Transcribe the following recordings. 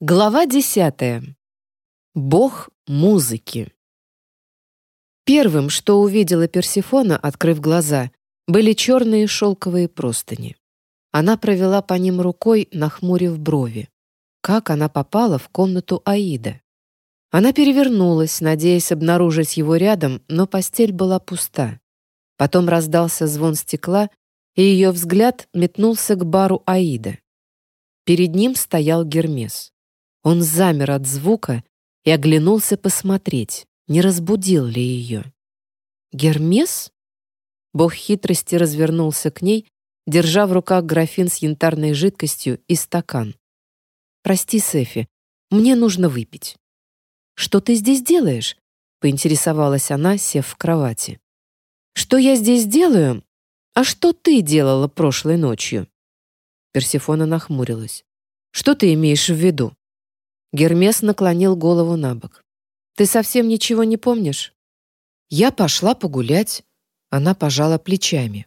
Глава десятая. Бог музыки. Первым, что увидела Персефона, открыв глаза, были черные шелковые простыни. Она провела по ним рукой, нахмурив брови. Как она попала в комнату Аида? Она перевернулась, надеясь обнаружить его рядом, но постель была пуста. Потом раздался звон стекла, и ее взгляд метнулся к бару Аида. Перед ним стоял Гермес. Он замер от звука и оглянулся посмотреть, не разбудил ли ее. «Гермес?» Бог хитрости развернулся к ней, держа в руках графин с янтарной жидкостью и стакан. «Прости, Сефи, мне нужно выпить». «Что ты здесь делаешь?» — поинтересовалась она, сев в кровати. «Что я здесь делаю? А что ты делала прошлой ночью?» Персифона нахмурилась. «Что ты имеешь в виду?» Гермес наклонил голову на бок. «Ты совсем ничего не помнишь?» «Я пошла погулять». Она пожала плечами.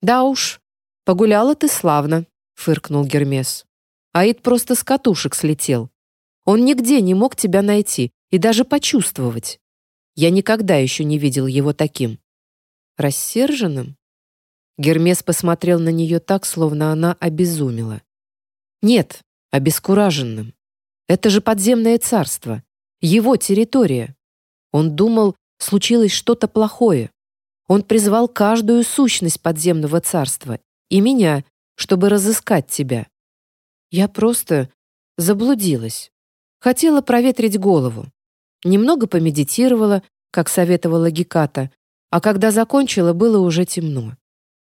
«Да уж, погуляла ты славно», — фыркнул Гермес. «Аид просто с катушек слетел. Он нигде не мог тебя найти и даже почувствовать. Я никогда еще не видел его таким». «Рассерженным?» Гермес посмотрел на нее так, словно она обезумела. «Нет, обескураженным. Это же подземное царство, его территория. Он думал, случилось что-то плохое. Он призвал каждую сущность подземного царства и меня, чтобы разыскать тебя. Я просто заблудилась. Хотела проветрить голову. Немного помедитировала, как советовала Геката, а когда закончила, было уже темно.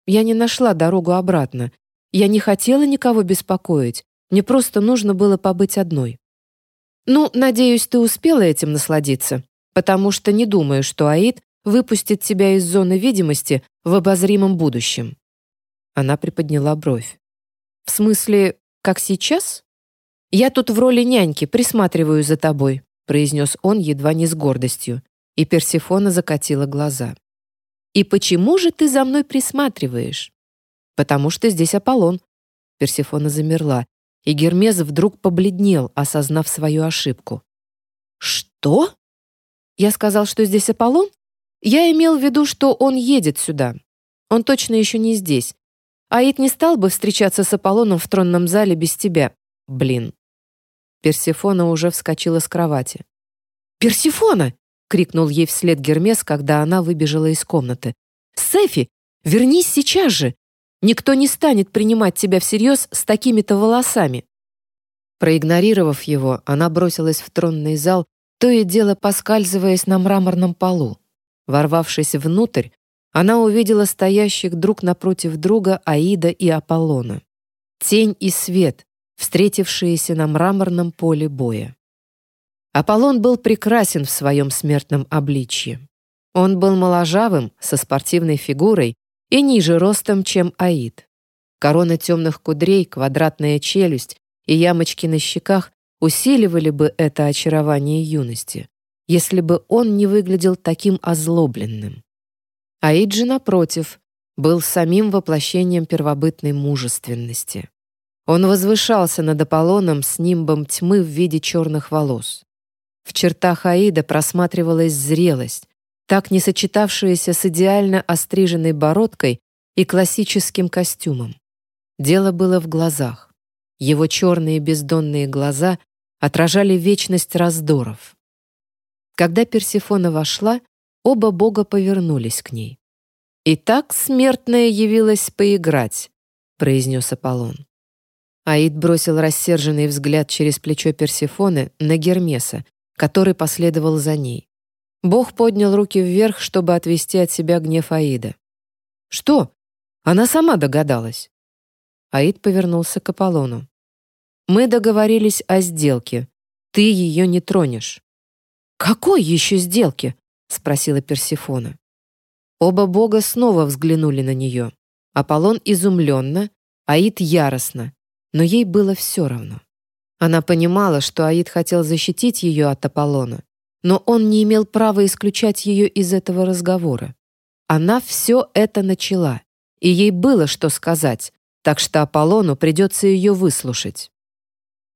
Я не нашла дорогу обратно. Я не хотела никого беспокоить. Мне просто нужно было побыть одной. Ну, надеюсь, ты успела этим насладиться, потому что не думаю, что Аид выпустит тебя из зоны видимости в обозримом будущем. Она приподняла бровь. В смысле, как сейчас? Я тут в роли няньки присматриваю за тобой, произнес он едва не с гордостью, и Персефона закатила глаза. И почему же ты за мной присматриваешь? Потому что здесь Аполлон. Персефона замерла, и Гермес вдруг побледнел, осознав свою ошибку. «Что?» «Я сказал, что здесь Аполлон? Я имел в виду, что он едет сюда. Он точно еще не здесь. Аид не стал бы встречаться с Аполлоном в тронном зале без тебя. Блин». Персефона уже вскочила с кровати. «Персефона!» — крикнул ей вслед Гермес, когда она выбежала из комнаты. «Сефи, вернись сейчас же! Никто не станет принимать тебя всерьез с такими-то волосами». Проигнорировав его, она бросилась в тронный зал, то и дело поскальзываясь на мраморном полу. Ворвавшись внутрь, она увидела стоящих друг напротив друга Аида и Аполлона. Тень и свет, встретившиеся на мраморном поле боя. Аполлон был прекрасен в своем смертном обличье. Он был моложавым, со спортивной фигурой и ниже ростом, чем Аид. Корона темных кудрей, квадратная челюсть и ямочки на щеках усиливали бы это очарование юности, если бы он не выглядел таким озлобленным. Аид же, напротив, был самим воплощением первобытной мужественности. Он возвышался над Аполлоном с нимбом тьмы в виде черных волос. В чертах Аида просматривалась зрелость, так не сочетавшаяся с идеально остриженной бородкой и классическим костюмом. Дело было в глазах. Его черные бездонные глаза отражали вечность раздоров. Когда Персефона вошла, оба бога повернулись к ней. «Итак, смертная явилась поиграть», — произнес Аполлон. Аид бросил рассерженный взгляд через плечо Персефоны на Гермеса, который последовал за ней. Бог поднял руки вверх, чтобы отвести от себя гнев Аида. «Что? Она сама догадалась». Аид повернулся к Аполлону. «Мы договорились о сделке. Ты ее не тронешь». «Какой еще сделке?» — спросила Персифона. Оба бога снова взглянули на нее. Аполлон изумленно, Аид яростно, но ей было все равно. Она понимала, что Аид хотел защитить ее от Аполлона, но он не имел права исключать ее из этого разговора. Она все это начала, и ей было что сказать, так что Аполлону придется ее выслушать.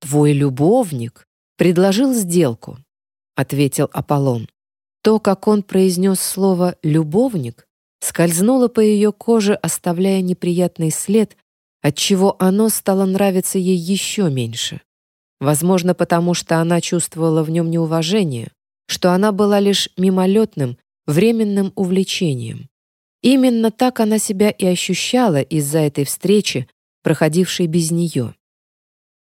«Твой любовник предложил сделку», — ответил Аполлон. То, как он произнес слово «любовник», скользнуло по ее коже, оставляя неприятный след, отчего оно стало нравиться ей еще меньше. Возможно, потому что она чувствовала в нем неуважение, что она была лишь мимолетным, временным увлечением. Именно так она себя и ощущала из-за этой встречи, проходившей без нее.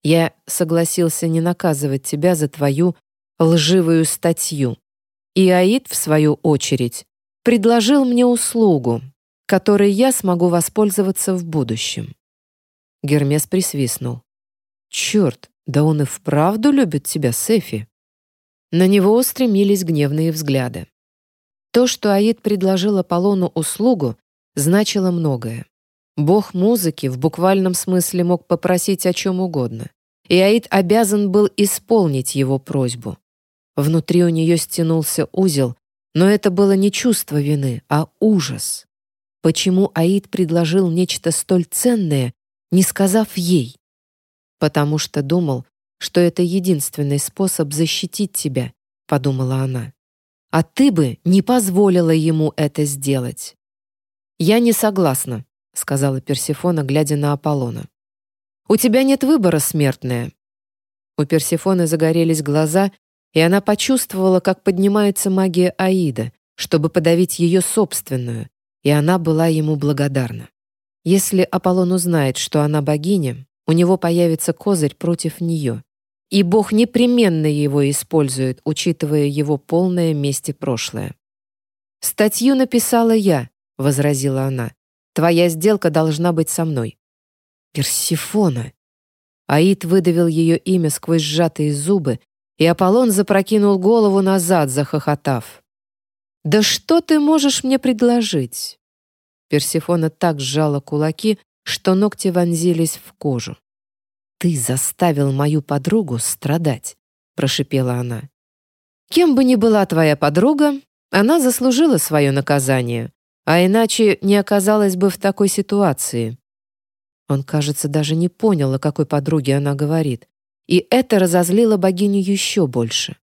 Я согласился не наказывать тебя за твою лживую статью. И Аид, в свою очередь, предложил мне услугу, которой я смогу воспользоваться в будущем. Гермес присвистнул. «Черт, да он и вправду любит тебя, Сефи!» На него устремились гневные взгляды. То, что Аид предложил Аполлону услугу, значило многое. Бог музыки в буквальном смысле мог попросить о чем угодно, и Аид обязан был исполнить его просьбу. Внутри у нее стянулся узел, но это было не чувство вины, а ужас. Почему Аид предложил нечто столь ценное, не сказав ей? Потому что думал, что это единственный способ защитить тебя, подумала она а ты бы не позволила ему это сделать». «Я не согласна», — сказала Персефона, глядя на Аполлона. «У тебя нет выбора, смертная». У Персефоны загорелись глаза, и она почувствовала, как поднимается магия Аида, чтобы подавить ее собственную, и она была ему благодарна. Если Аполлон узнает, что она богиня, у него появится козырь против нее и Бог непременно его использует, учитывая его полное месть прошлое. «Статью написала я», — возразила она. «Твоя сделка должна быть со мной». «Персифона». Аид выдавил ее имя сквозь сжатые зубы, и Аполлон запрокинул голову назад, захохотав. «Да что ты можешь мне предложить?» Персифона так сжала кулаки, что ногти вонзились в кожу. «Ты заставил мою подругу страдать», — прошипела она. «Кем бы ни была твоя подруга, она заслужила свое наказание, а иначе не оказалась бы в такой ситуации». Он, кажется, даже не понял, о какой подруге она говорит, и это разозлило богиню еще больше.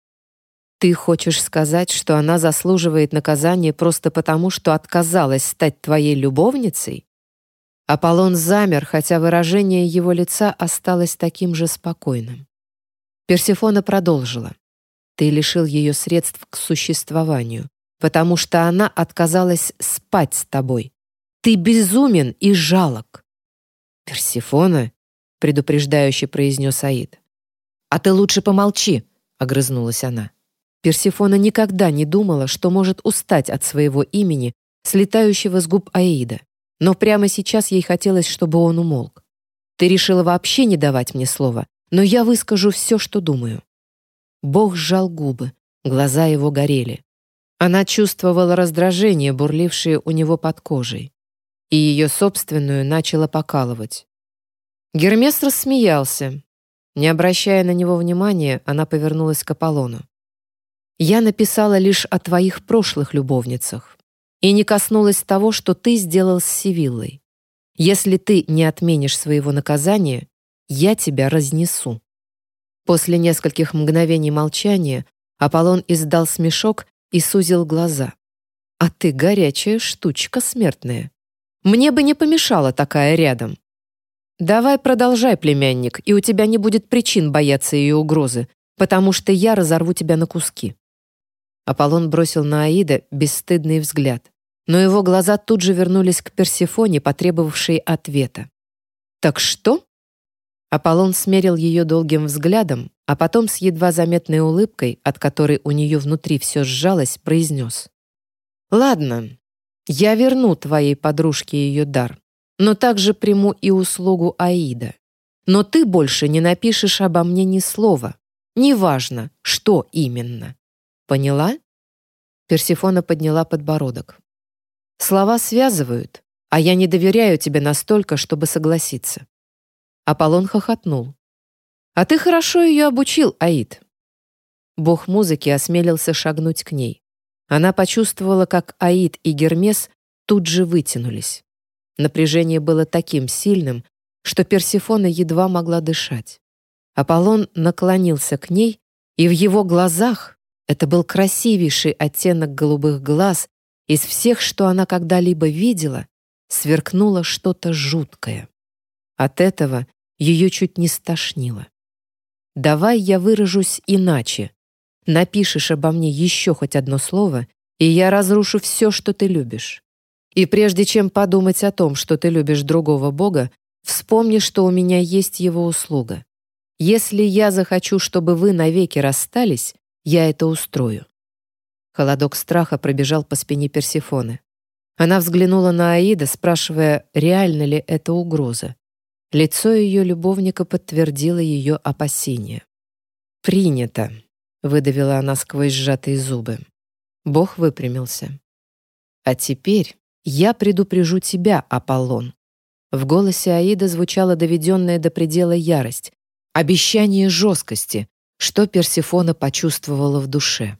«Ты хочешь сказать, что она заслуживает наказания просто потому, что отказалась стать твоей любовницей?» Аполлон замер, хотя выражение его лица осталось таким же спокойным. Персефона продолжила. «Ты лишил ее средств к существованию, потому что она отказалась спать с тобой. Ты безумен и жалок». «Персефона?» — предупреждающе произнес Аид. «А ты лучше помолчи», — огрызнулась она. Персефона никогда не думала, что может устать от своего имени, слетающего с губ Аида. Но прямо сейчас ей хотелось, чтобы он умолк. «Ты решила вообще не давать мне слова, но я выскажу все, что думаю». Бог сжал губы, глаза его горели. Она чувствовала раздражение, бурлившее у него под кожей, и ее собственную начало покалывать. Гермес рассмеялся. Не обращая на него внимания, она повернулась к Аполлону. «Я написала лишь о твоих прошлых любовницах и не коснулась того, что ты сделал с Сивиллой. Если ты не отменишь своего наказания, я тебя разнесу». После нескольких мгновений молчания Аполлон издал смешок и сузил глаза. «А ты горячая штучка смертная. Мне бы не помешала такая рядом». «Давай продолжай, племянник, и у тебя не будет причин бояться ее угрозы, потому что я разорву тебя на куски». Аполлон бросил на Аида бесстыдный взгляд, но его глаза тут же вернулись к Персефоне, потребовавшей ответа. «Так что?» Аполлон смерил ее долгим взглядом, а потом с едва заметной улыбкой, от которой у нее внутри все сжалось, произнес. «Ладно, я верну твоей подружке ее дар, но также приму и услугу Аида. Но ты больше не напишешь обо мне ни слова, неважно, что именно. Поняла?» Персифона подняла подбородок. «Слова связывают, а я не доверяю тебе настолько, чтобы согласиться». Аполлон хохотнул. «А ты хорошо ее обучил, Аид». Бог музыки осмелился шагнуть к ней. Она почувствовала, как Аид и Гермес тут же вытянулись. Напряжение было таким сильным, что Персифона едва могла дышать. Аполлон наклонился к ней, и в его глазах, это был красивейший оттенок голубых глаз из всех, что она когда-либо видела, сверкнуло что-то жуткое. От этого ее чуть не стошнило. «Давай я выражусь иначе. Напишешь обо мне еще хоть одно слово, и я разрушу все, что ты любишь. И прежде чем подумать о том, что ты любишь другого бога, вспомни, что у меня есть его услуга. Если я захочу, чтобы вы навеки расстались, я это устрою». Холодок страха пробежал по спине Персефоны. Она взглянула на Аида, спрашивая, реально ли это угроза. Лицо ее любовника подтвердило ее опасения. «Принято», — выдавила она сквозь сжатые зубы. Бог выпрямился. «А теперь я предупрежу тебя, Аполлон». В голосе Аида звучала доведенная до предела ярость, обещание жесткости, что Персифона почувствовала в душе.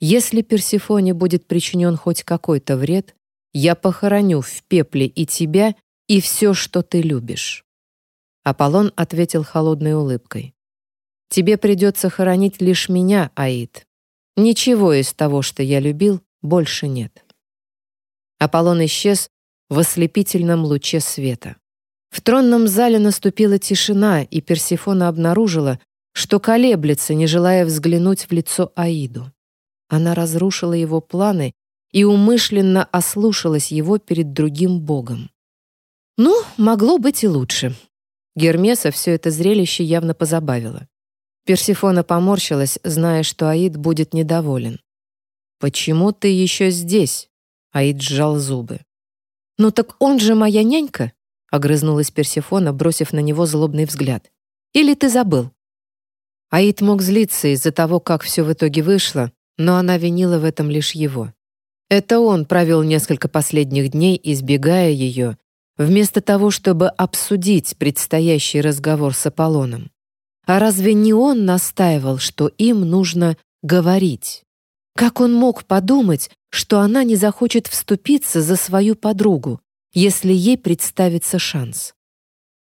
Если Персифоне будет причинен хоть какой-то вред, я похороню в пепле и тебя, и все, что ты любишь». Аполлон ответил холодной улыбкой. «Тебе придется хоронить лишь меня, Аид. Ничего из того, что я любил, больше нет». Аполлон исчез в ослепительном луче света. В тронном зале наступила тишина, и Персифона обнаружила, что колеблется, не желая взглянуть в лицо Аиду. Она разрушила его планы и умышленно ослушалась его перед другим богом. Ну, могло быть и лучше. Гермеса все это зрелище явно позабавило. Персифона поморщилась, зная, что Аид будет недоволен. «Почему ты еще здесь?» Аид сжал зубы. «Ну так он же моя нянька!» огрызнулась Персифона, бросив на него злобный взгляд. «Или ты забыл?» Аид мог злиться из-за того, как все в итоге вышло, но она винила в этом лишь его. Это он провел несколько последних дней, избегая ее, вместо того, чтобы обсудить предстоящий разговор с Аполлоном. А разве не он настаивал, что им нужно говорить? Как он мог подумать, что она не захочет вступиться за свою подругу, если ей представится шанс?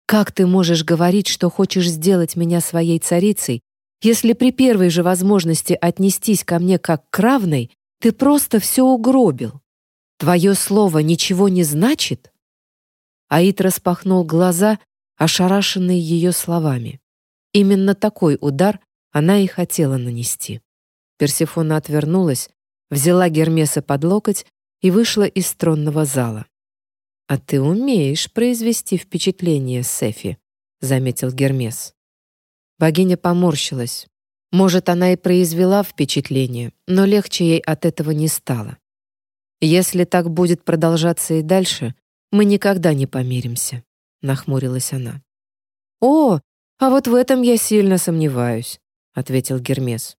Как ты можешь говорить, что хочешь сделать меня своей царицей, если при первой же возможности отнестись ко мне как к равной, ты просто все угробил. Твое слово ничего не значит?» Аид распахнул глаза, ошарашенные ее словами. Именно такой удар она и хотела нанести. Персефона отвернулась, взяла Гермеса под локоть и вышла из тронного зала. «А ты умеешь произвести впечатление, Сефи», — заметил Гермес. Богиня поморщилась. Может, она и произвела впечатление, но легче ей от этого не стало. «Если так будет продолжаться и дальше, мы никогда не помиримся», — нахмурилась она. «О, а вот в этом я сильно сомневаюсь», — ответил Гермес.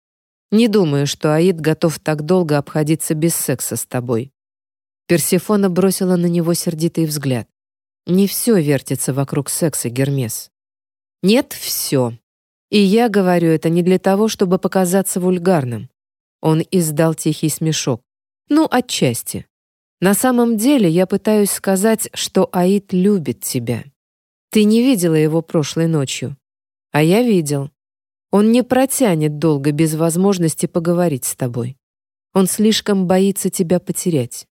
«Не думаю, что Аид готов так долго обходиться без секса с тобой». Персефона бросила на него сердитый взгляд. «Не все вертится вокруг секса, Гермес». «Нет, все», и я говорю это не для того, чтобы показаться вульгарным. Он издал тихий смешок. Ну, отчасти. На самом деле я пытаюсь сказать, что Аид любит тебя. Ты не видела его прошлой ночью. А я видел. Он не протянет долго без возможности поговорить с тобой. Он слишком боится тебя потерять.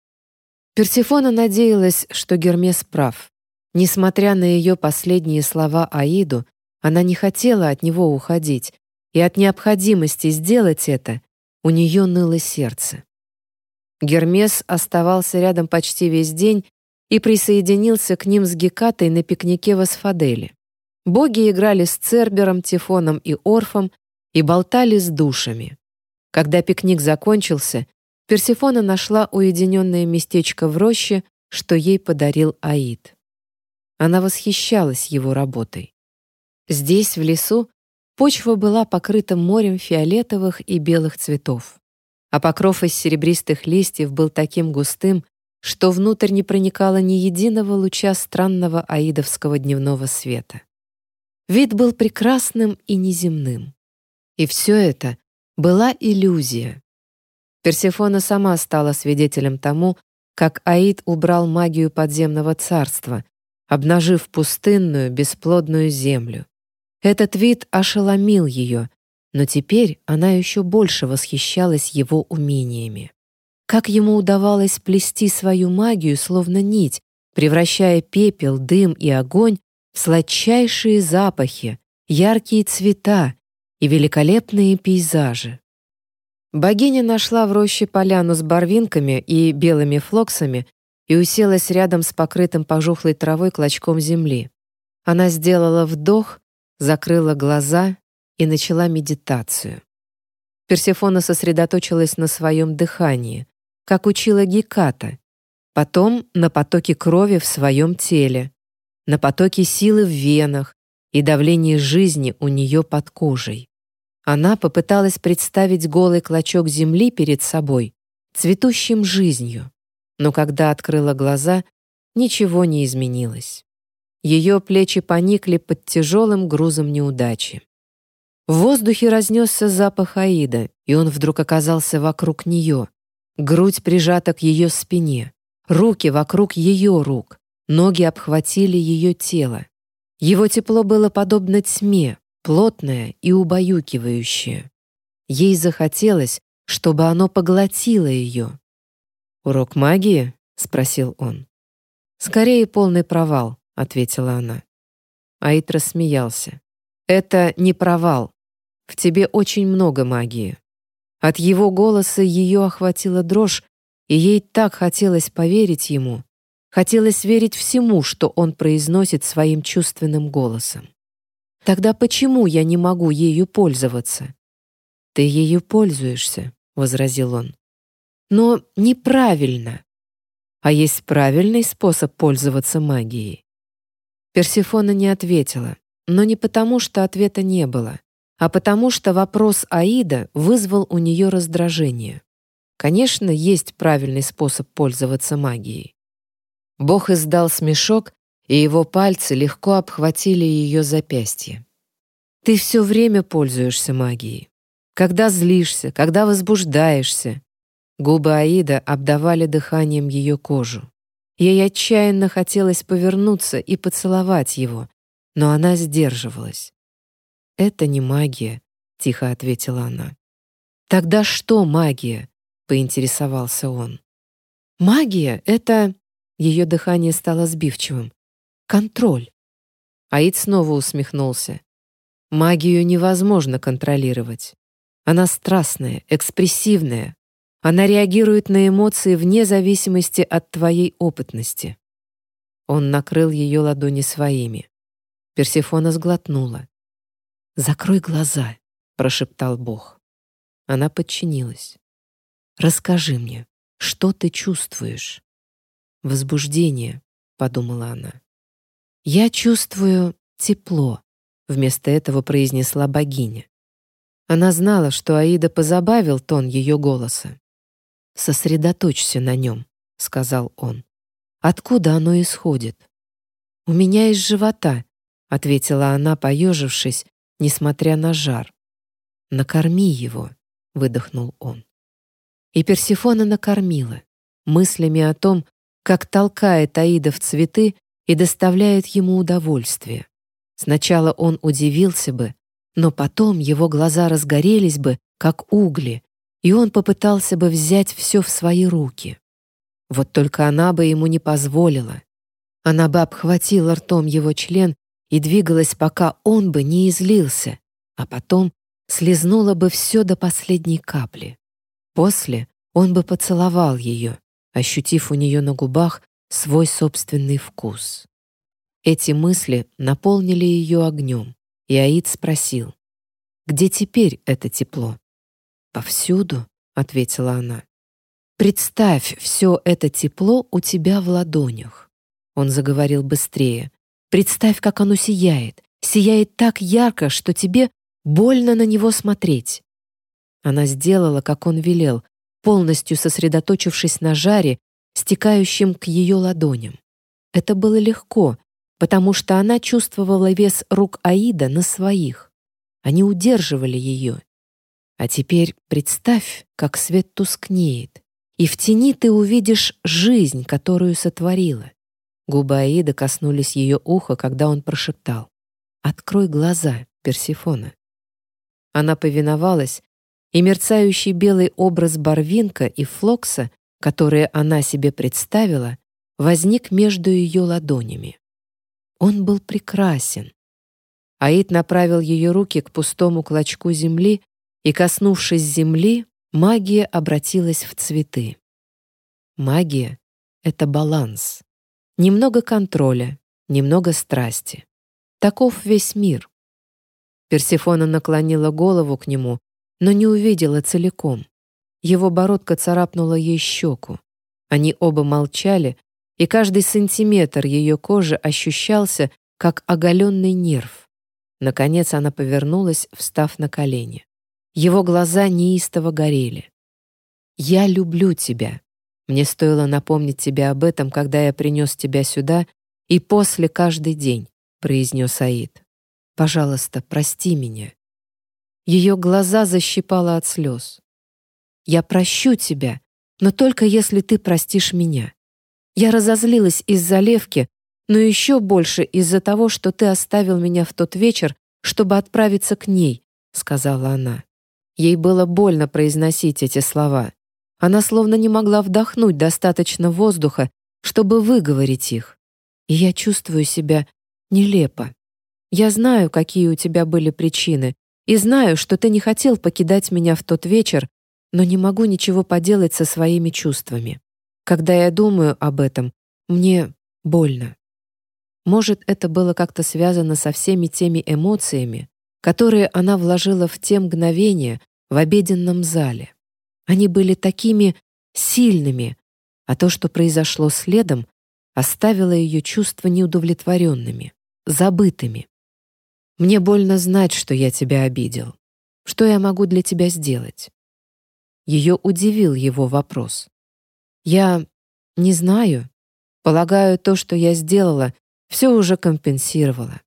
Персефона надеялась, что Гермес прав. Несмотря на ее последние слова Аиду, она не хотела от него уходить, и от необходимости сделать это у нее ныло сердце. Гермес оставался рядом почти весь день и присоединился к ним с Гекатой на пикнике в Асфаделе. Боги играли с Цербером, Тифоном и Орфом и болтали с душами. Когда пикник закончился, Персефона нашла уединенное местечко в роще, что ей подарил Аид. Она восхищалась его работой. Здесь, в лесу, почва была покрыта морем фиолетовых и белых цветов, а покров из серебристых листьев был таким густым, что внутрь не проникало ни единого луча странного аидовского дневного света. Вид был прекрасным и неземным. И все это была иллюзия. Персефона сама стала свидетелем тому, как Аид убрал магию подземного царства, обнажив пустынную, бесплодную землю Этот вид ошеломил ее, но теперь она еще больше восхищалась его умениями. Как ему удавалось плести свою магию, словно нить, превращая пепел, дым и огонь в сладчайшие запахи, яркие цвета и великолепные пейзажи. Богиня нашла в роще поляну с барвинками и белыми флоксами и уселась рядом с покрытым пожухлой травой клочком земли. Она сделала вдох, закрыла глаза и начала медитацию. Персефона сосредоточилась на своем дыхании, как учила Геката, потом на потоке крови в своем теле, на потоке силы в венах и давлении жизни у нее под кожей. Она попыталась представить голый клочок земли перед собой, цветущим жизнью, но когда открыла глаза, ничего не изменилось. Ее плечи поникли под тяжелым грузом неудачи. В воздухе разнесся запах Аида, и он вдруг оказался вокруг нее. Грудь прижата к ее спине, руки вокруг ее рук, ноги обхватили ее тело. Его тепло было подобно тьме, плотное и убаюкивающее. Ей захотелось, чтобы оно поглотило ее. «Урок магии?» — спросил он. «Скорее полный провал», — ответила она. Аид рассмеялся. «Это не провал. В тебе очень много магии». От его голоса ее охватила дрожь, и ей так хотелось поверить ему, хотелось верить всему, что он произносит своим чувственным голосом. Тогда почему я не могу ею пользоваться? Ты ею пользуешься, возразил он. Но неправильно. А есть правильный способ пользоваться магией. Персефона не ответила, но не потому, что ответа не было, а потому что вопрос Аида вызвал у нее раздражение. Конечно, есть правильный способ пользоваться магией. Бог издал смешок и его пальцы легко обхватили ее запястье. «Ты все время пользуешься магией. Когда злишься, когда возбуждаешься». Губы Аида обдавали дыханием ее кожу. Ей отчаянно хотелось повернуться и поцеловать его, но она сдерживалась. «Это не магия», — тихо ответила она. «Тогда что магия?» — поинтересовался он. «Магия — это...» Ее дыхание стало сбивчивым. Контроль. Аид снова усмехнулся. Магию невозможно контролировать. Она страстная, экспрессивная. Она реагирует на эмоции вне зависимости от твоей опытности. Он накрыл ее ладони своими. Персефона сглотнула. «Закрой глаза», — прошептал Бог. Она подчинилась. «Расскажи мне, что ты чувствуешь?» «Возбуждение», — подумала она. «Я чувствую тепло», — вместо этого произнесла богиня. Она знала, что Аида позабавил тон ее голоса. «Сосредоточься на нем», — сказал он. «Откуда оно исходит?» «У меня из живота», — ответила она, поежившись, несмотря на жар. «Накорми его», — выдохнул он. И Персифона накормила, мыслями о том, как толкает Аида в цветы и доставляет ему удовольствие. Сначала он удивился бы, но потом его глаза разгорелись бы, как угли, и он попытался бы взять все в свои руки. Вот только она бы ему не позволила. Она бы обхватила ртом его член и двигалась, пока он бы не излился, а потом слезнула бы все до последней капли. После он бы поцеловал ее, ощутив у нее на губах свой собственный вкус. Эти мысли наполнили ее огнем, и Аид спросил, «Где теперь это тепло?» «Повсюду», — ответила она. «Представь все это тепло у тебя в ладонях». Он заговорил быстрее. «Представь, как оно сияет. Сияет так ярко, что тебе больно на него смотреть». Она сделала, как он велел, полностью сосредоточившись на жаре стекающим к ее ладоням. Это было легко, потому что она чувствовала вес рук Аида на своих. Они удерживали ее. А теперь представь, как свет тускнеет, и в тени ты увидишь жизнь, которую сотворила. Губы Аида коснулись ее уха, когда он прошептал. «Открой глаза». Персифона. Она повиновалась, и мерцающий белый образ Барвинка и Флокса, которые она себе представила, возник между ее ладонями. Он был прекрасен. Аид направил ее руки к пустому клочку земли, и, коснувшись земли, магия обратилась в цветы. Магия — это баланс. Немного контроля, немного страсти. Таков весь мир. Персефона наклонила голову к нему, но не увидела целиком. Его бородка царапнула ей щеку. Они оба молчали, и каждый сантиметр ее кожи ощущался, как оголенный нерв. Наконец она повернулась, встав на колени. Его глаза неистово горели. «Я люблю тебя. Мне стоило напомнить тебе об этом, когда я принес тебя сюда, и после каждый день», — произнес Аид. «Пожалуйста, прости меня». Ее глаза защипало от слез. «Я прощу тебя, но только если ты простишь меня. Я разозлилась из-за Левки, но еще больше из-за того, что ты оставил меня в тот вечер, чтобы отправиться к ней», — сказала она. Ей было больно произносить эти слова. Она словно не могла вдохнуть достаточно воздуха, чтобы выговорить их. И я чувствую себя нелепо. Я знаю, какие у тебя были причины, и знаю, что ты не хотел покидать меня в тот вечер, но не могу ничего поделать со своими чувствами. Когда я думаю об этом, мне больно. Может, это было как-то связано со всеми теми эмоциями, которые она вложила в те мгновения, в обеденном зале. Они были такими сильными, а то, что произошло следом, оставило ее чувства неудовлетворенными, забытыми. «Мне больно знать, что я тебя обидел. Что я могу для тебя сделать?» Ее удивил его вопрос. «Я не знаю. Полагаю, то, что я сделала, все уже компенсировало.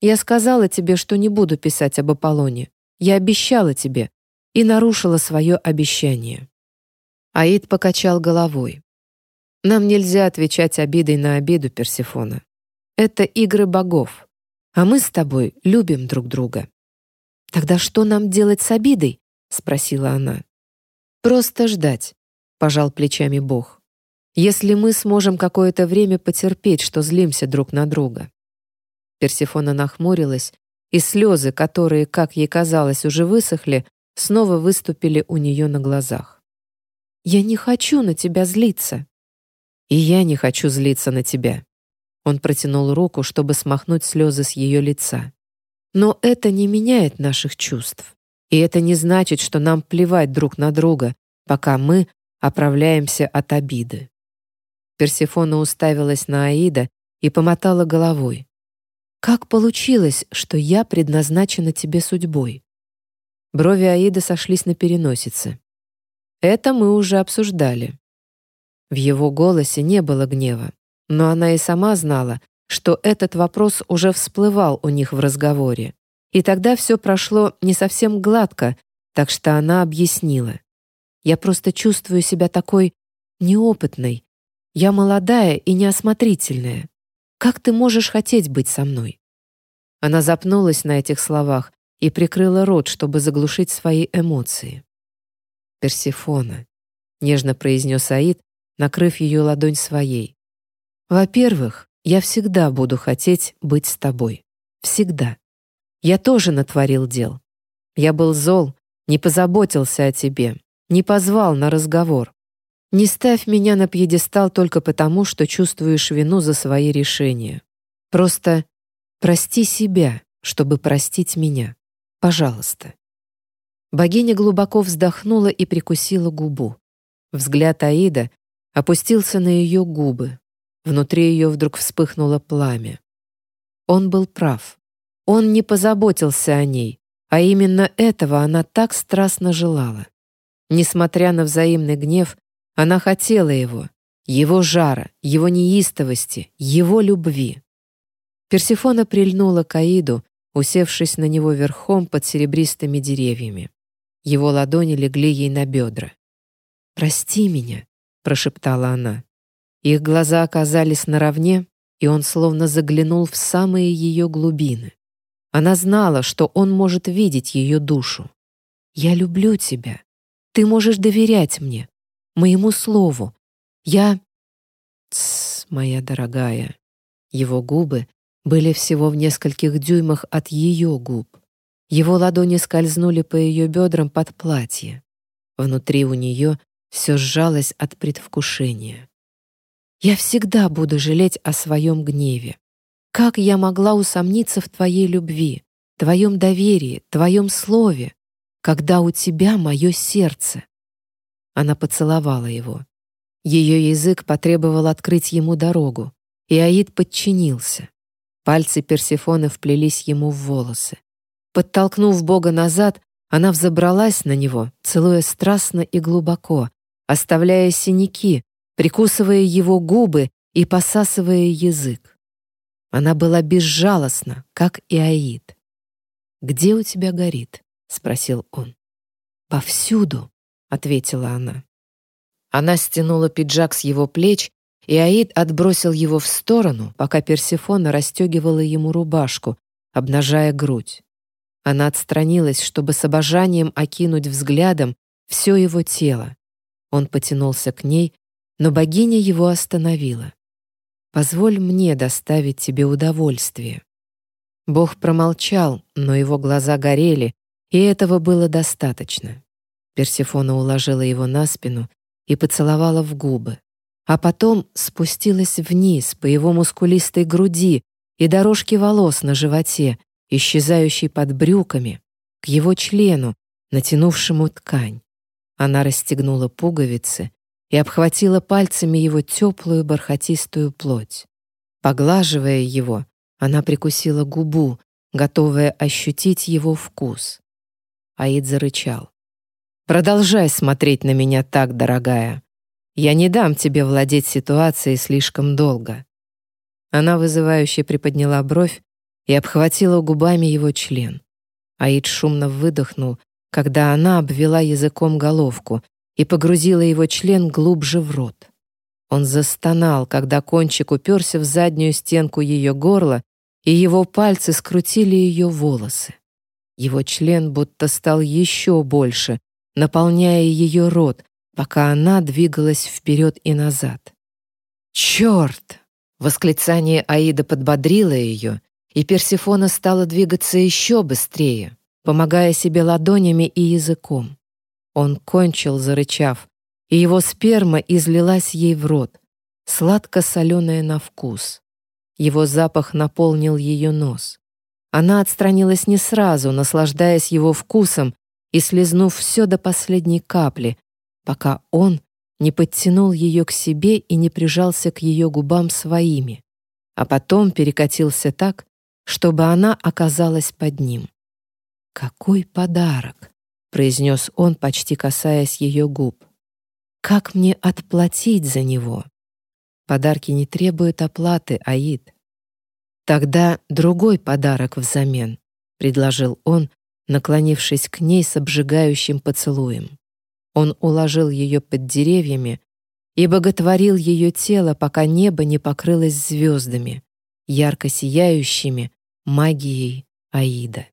Я сказала тебе, что не буду писать об Аполлоне. Я обещала тебе, и нарушила свое обещание. Аид покачал головой. Нам нельзя отвечать обидой на обиду Персефона. Это игры богов, а мы с тобой любим друг друга. Тогда что нам делать с обидой? спросила она. Просто ждать, пожал плечами Бог. Если мы сможем какое-то время потерпеть, что злимся друг на друга. Персефона нахмурилась, и слезы, которые, как ей казалось, уже высохли, снова выступили у нее на глазах. «Я не хочу на тебя злиться». «И я не хочу злиться на тебя». Он протянул руку, чтобы смахнуть слезы с ее лица. «Но это не меняет наших чувств. И это не значит, что нам плевать друг на друга, пока мы оправляемся от обиды». Персефона уставилась на Аида и помотала головой. «Как получилось, что я предназначена тебе судьбой? Брови Аиды сошлись на переносице. Это мы уже обсуждали. В его голосе не было гнева, но она и сама знала, что этот вопрос уже всплывал у них в разговоре. И тогда все прошло не совсем гладко, так что она объяснила. «Я просто чувствую себя такой неопытной. Я молодая и неосмотрительная. Как ты можешь хотеть быть со мной?» Она запнулась на этих словах, и прикрыла рот, чтобы заглушить свои эмоции. «Персифона», — нежно произнес Аид, накрыв ее ладонь своей. «Во-первых, я всегда буду хотеть быть с тобой. Всегда. Я тоже натворил дел. Я был зол, не позаботился о тебе, не позвал на разговор. Не ставь меня на пьедестал только потому, что чувствуешь вину за свои решения. Просто прости себя, чтобы простить меня. Пожалуйста». Богиня глубоко вздохнула и прикусила губу. Взгляд Аида опустился на ее губы. Внутри ее вдруг вспыхнуло пламя. Он был прав. Он не позаботился о ней, а именно этого она так страстно желала. Несмотря на взаимный гнев, она хотела его, его жара, его неистовости, его любви. Персифона прильнула к Аиду, усевшись на него верхом под серебристыми деревьями. Его ладони легли ей на бедра. «Прости меня», — прошептала она. Их глаза оказались наравне, и он словно заглянул в самые ее глубины. Она знала, что он может видеть ее душу. «Я люблю тебя. Ты можешь доверять мне, моему слову. Я...» «Тссс, моя дорогая». Его губы были всего в нескольких дюймах от ее губ. Его ладони скользнули по ее бедрам под платье. Внутри у нее все сжалось от предвкушения. «Я всегда буду жалеть о своем гневе. Как я могла усомниться в твоей любви, твоем доверии, твоем слове, когда у тебя мое сердце?» Она поцеловала его. Ее язык потребовал открыть ему дорогу, и Аид подчинился. Пальцы Персефоны вплелись ему в волосы. Подтолкнув Бога назад, она взобралась на него, целуя страстно и глубоко, оставляя синяки, прикусывая его губы и посасывая язык. Она была безжалостна, как и Аид. «Где у тебя горит?» — спросил он. «Повсюду», — ответила она. Она стянула пиджак с его плеч, и Аид отбросил его в сторону, пока Персефона расстегивала ему рубашку, обнажая грудь. Она отстранилась, чтобы с обожанием окинуть взглядом все его тело. Он потянулся к ней, но богиня его остановила. «Позволь мне доставить тебе удовольствие». Бог промолчал, но его глаза горели, и этого было достаточно. Персефона уложила его на спину и поцеловала в губы, а потом спустилась вниз по его мускулистой груди и дорожке волос на животе, исчезающей под брюками, к его члену, натянувшему ткань. Она расстегнула пуговицы и обхватила пальцами его теплую бархатистую плоть. Поглаживая его, она прикусила губу, готовая ощутить его вкус. Аид зарычал. «Продолжай смотреть на меня так, дорогая. Я не дам тебе владеть ситуацией слишком долго». Она вызывающе приподняла бровь, и обхватила губами его член. Аид шумно выдохнул, когда она обвела языком головку и погрузила его член глубже в рот. Он застонал, когда кончик уперся в заднюю стенку ее горла, и его пальцы скрутили ее волосы. Его член будто стал еще больше, наполняя ее рот, пока она двигалась вперед и назад. «Черт!» — восклицание Аида подбодрило ее, и Персефона стала двигаться еще быстрее, помогая себе ладонями и языком. Он кончил, зарычав, и его сперма излилась ей в рот, сладко-соленая на вкус. Его запах наполнил ее нос. Она отстранилась не сразу, наслаждаясь его вкусом и слезнув все до последней капли, пока он не подтянул ее к себе и не прижался к ее губам своими, а потом перекатился так, чтобы она оказалась под ним. «Какой подарок!» — произнес он, почти касаясь ее губ. «Как мне отплатить за него?» Подарки не требуют оплаты, Аид. «Тогда другой подарок взамен», — предложил он, наклонившись к ней с обжигающим поцелуем. Он уложил ее под деревьями и боготворил ее тело, пока небо не покрылось звездами, ярко сияющими, магией Аида.